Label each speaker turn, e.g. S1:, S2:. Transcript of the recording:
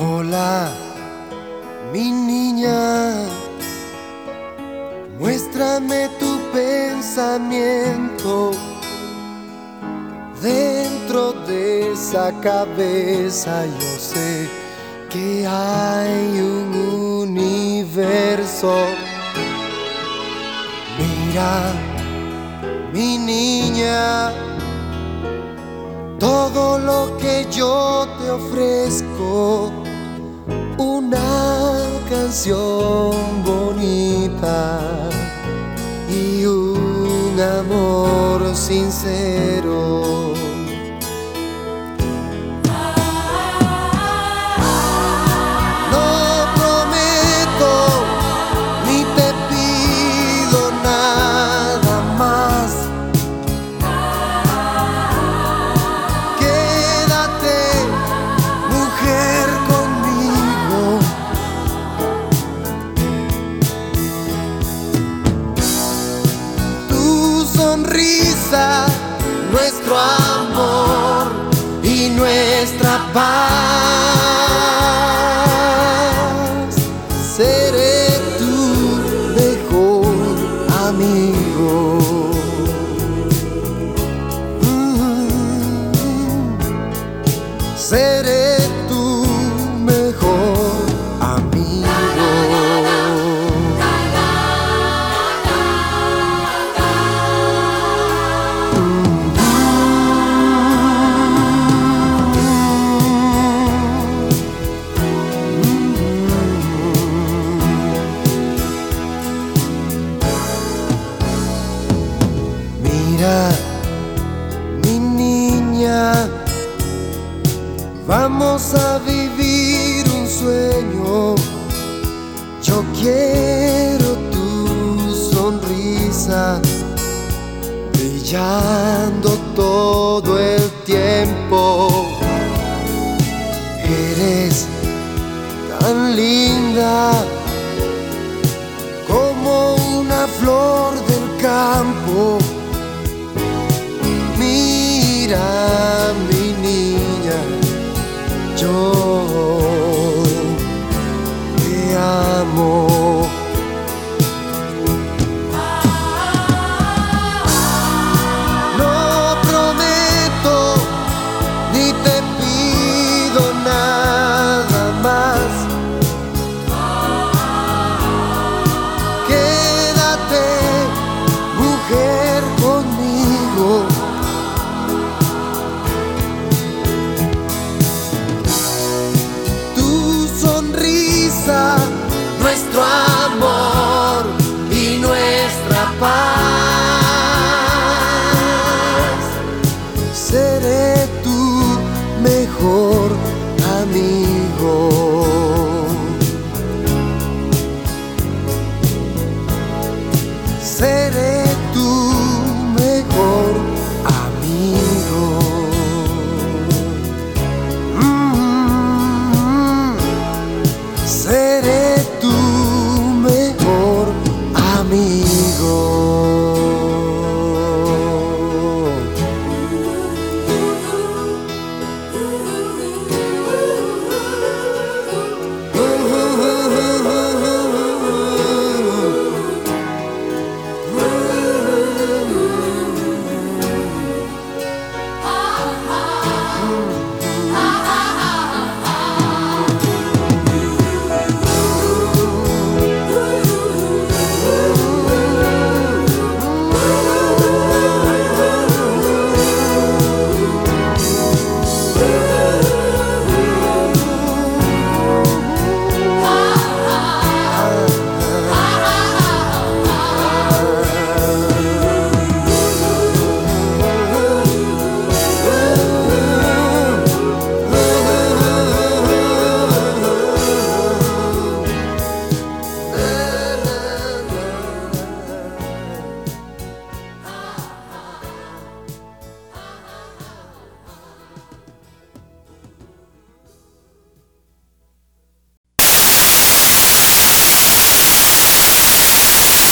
S1: Hola, mi niña, muéstrame tu pensamiento. Dentro de esa cabeza yo sé que hay un universo. Mira, mi niña, todo lo que yo te ofrezco, una canción bonita y un amor sincero. Sonrisa, nuestro amor y nuestra paz. Seré tu mejor amigo. Mm. Seré Vamos a vivir un sueño. Yo quiero tu sonrisa brillando todo el tiempo. Eres tan linda. amor.